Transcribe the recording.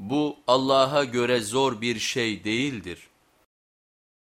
Bu Allah'a göre zor bir şey değildir.